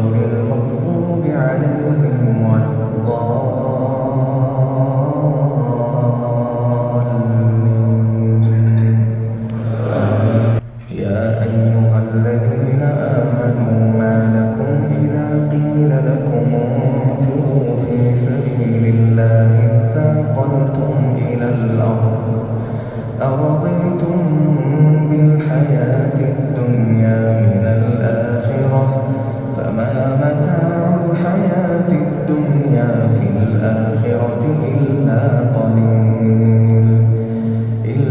غير المغضوب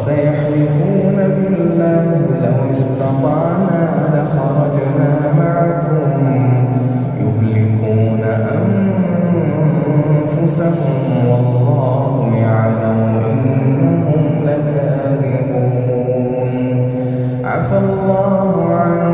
وسيحلفون بالله لو استطعنا لخرجنا معكم يهلكون أنفسهم والله يعلم إنهم لكاذبون. عفى الله عنهم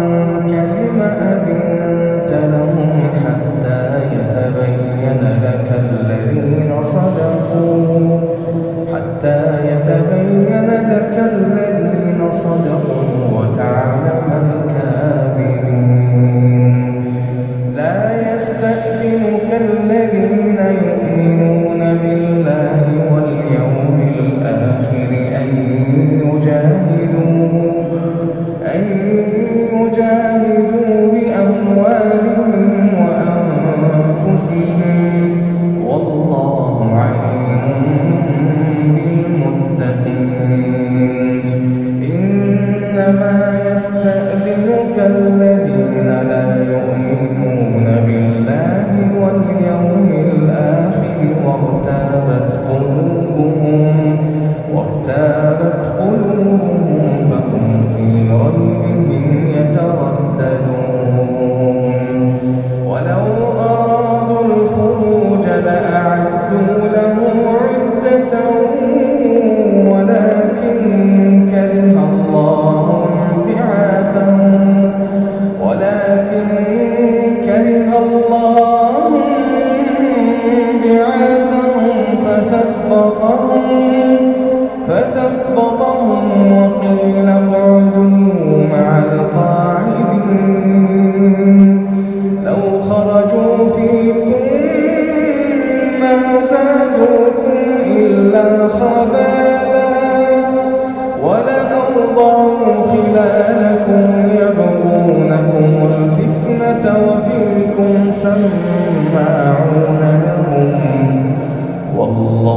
يستأذنك الذين لا Allah.